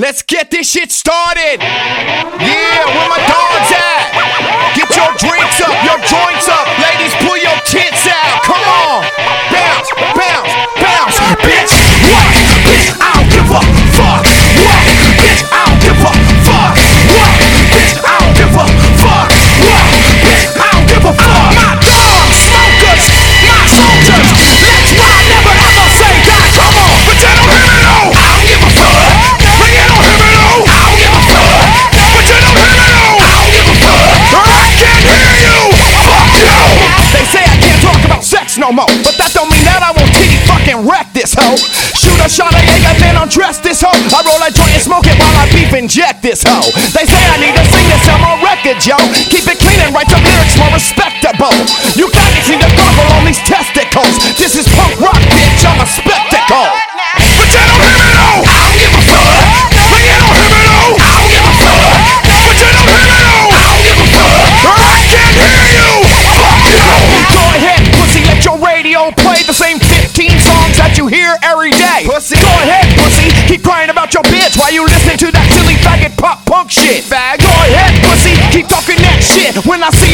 Let's get this shit started. Yeah, where my dogs at? Get your drinks up, your joints up. Ladies, pull your tits out. Come on. Bounce, bounce, bounce. Bitch, what? Bitch, I don't give a fuck. What? Bitch, I more, but that don't mean that I won't titty fucking wreck this hoe. Shoot a shot of Jaeger, then undress this hoe. I roll a joint and smoke it while I beef inject this hoe. They say I need to sing this on my record, yo. Keep it clean and write the lyrics more respectable. You guys need to goggle on these testicles. This is punk rock, bitch. I'm a spectacle. Keep crying about your bitch while you listen to that silly faggot pop punk shit. Fag. Go ahead, pussy. Keep talking that shit. When I see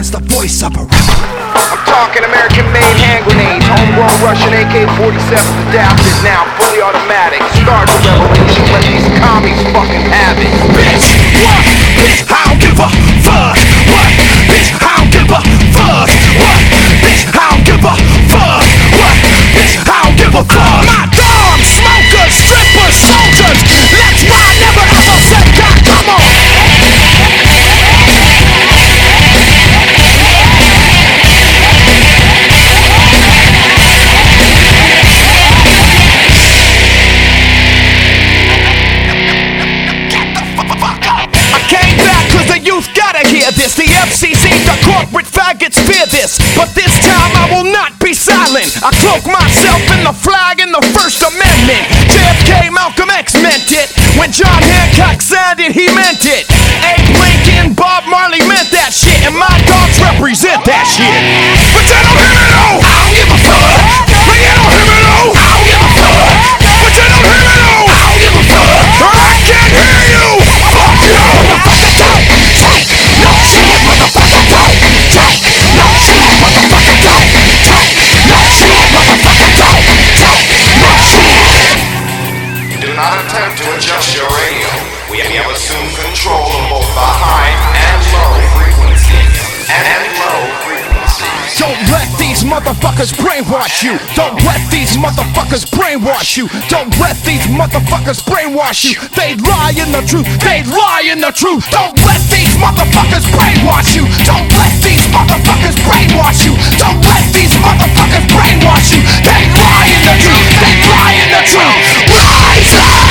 they the voice of a rapper. I'm talking American made hand grenades, homegrown Russian AK-47s adapted now, fully automatic. Start the revolution, let these commies fucking have it. Bitch, what? Bitch, I don't give a fuck. What? Bitch, I don't give a fuck. What? Bitch, I don't give a fuck. What? Bitch, I don't give a fuck. Represent you. Don't let these motherfuckers brainwash you. Don't let these motherfuckers brainwash you. They lie in the truth. They lie in the truth. Don't let these motherfuckers brainwash you. Don't let these motherfuckers brainwash you. Don't let these motherfuckers brainwash you. They lie in the truth. They lie in the truth. Rise up!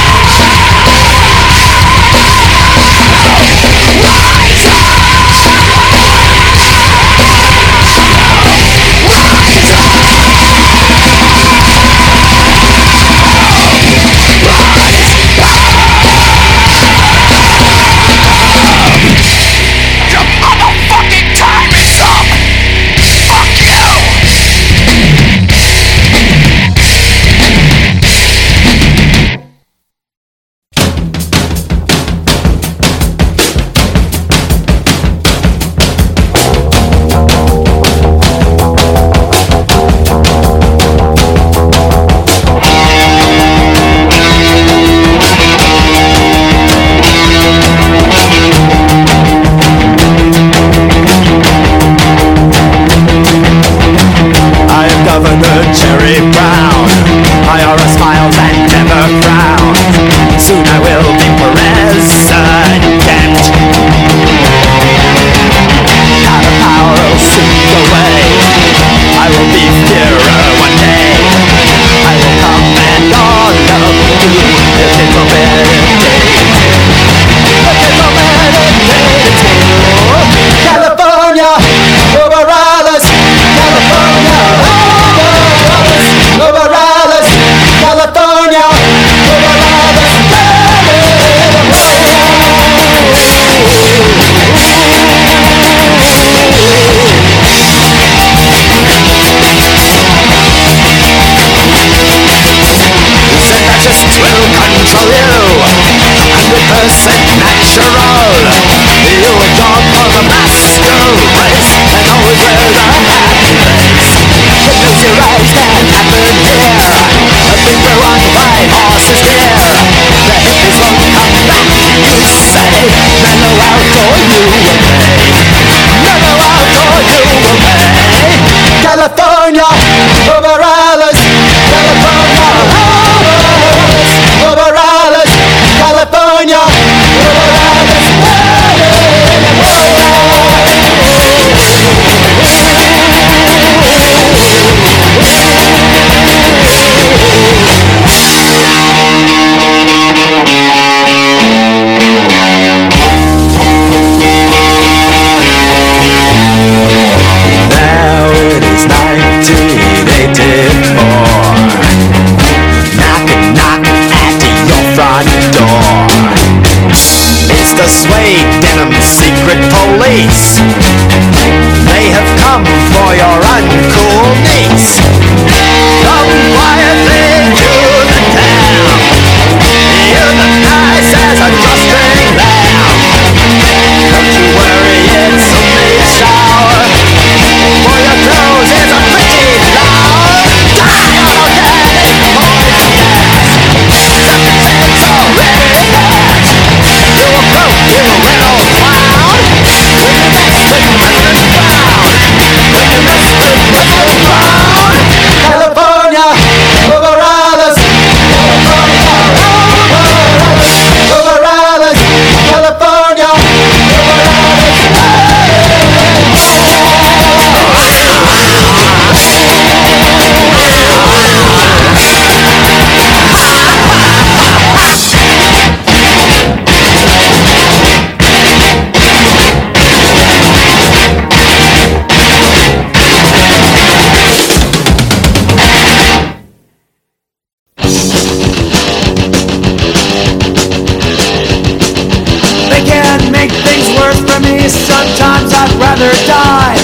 die.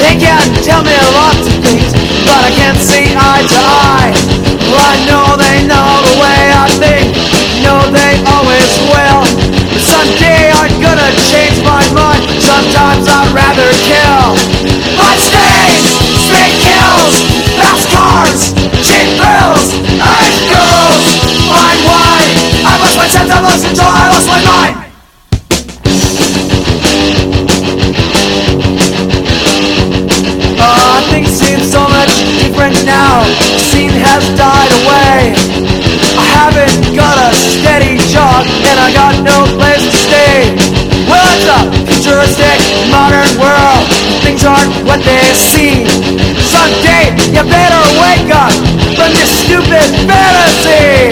They can tell me lots of things, but I can't see heart what they see. Someday you better wake up from this stupid fantasy.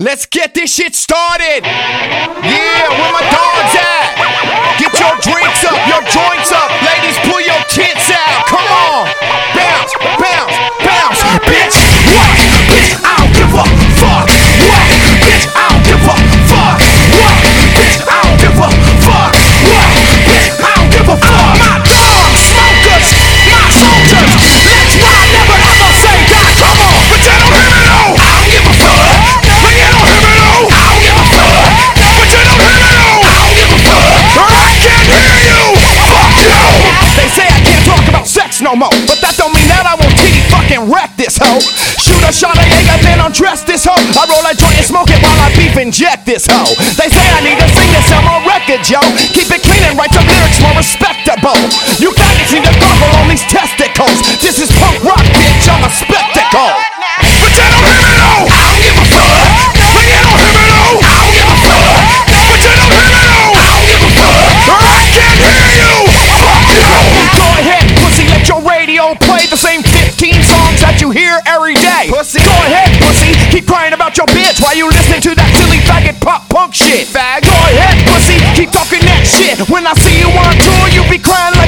Let's get this shit started. Yeah, where my dogs at? Get your drinks up, your joints up. Ladies, pull your tits out. Come on. Bounce, bounce, bounce. Bitch, what? Bitch, I don't give a fuck. What? Bitch, I don't give a fuck. What? Bitch, I don't give a fuck. What? Bitch, I don't give a fuck. No more, but that don't mean that I won't keep fucking wreck this hoe. Shoot a shot of Jaeger, then undress this hoe. I roll a joint and smoke it while I beef inject this hoe. They say I need to sing this on my record, yo. Keep it clean and write some lyrics more respectable. You faggots need to goggle on these testicles. This is punk rock, bitch. I'm a spectacle. While you listening to that silly faggot pop punk shit. Fag. Go ahead, pussy. Keep talking that shit. When I see you on tour, you be crying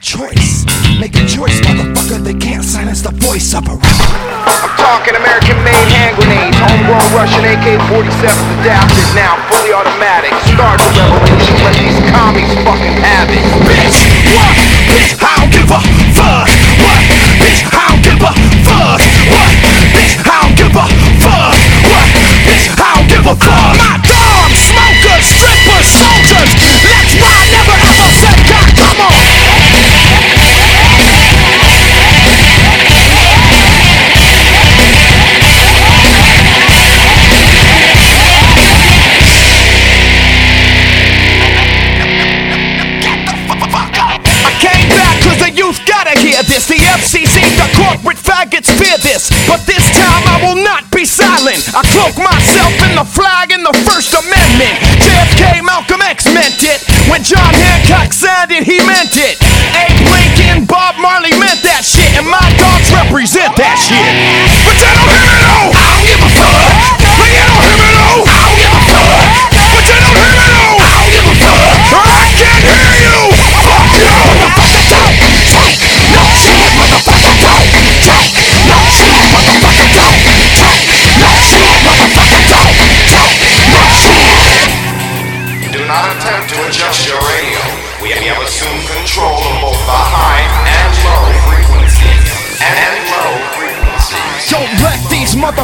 choice. Make a choice, motherfucker, they can't silence the voice of a rapper. I'm talking American made hand grenades, homegrown Russian AK-47s adapted now, fully automatic. Start the revolution, let these commies fucking have it. Bitch, what? Bitch, I don't give a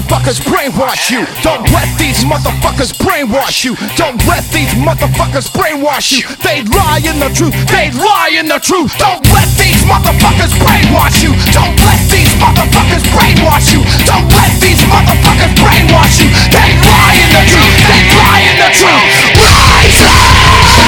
motherfuckers brainwash you. Don't let these motherfuckers brainwash you. Don't let these motherfuckers brainwash you. They lie in the truth. They lie in the truth. Don't let these motherfuckers brainwash you. Don't let these motherfuckers brainwash you. Don't let these motherfuckers brainwash you. They lie in the truth. They lie in the truth. Rise up!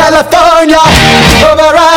California, over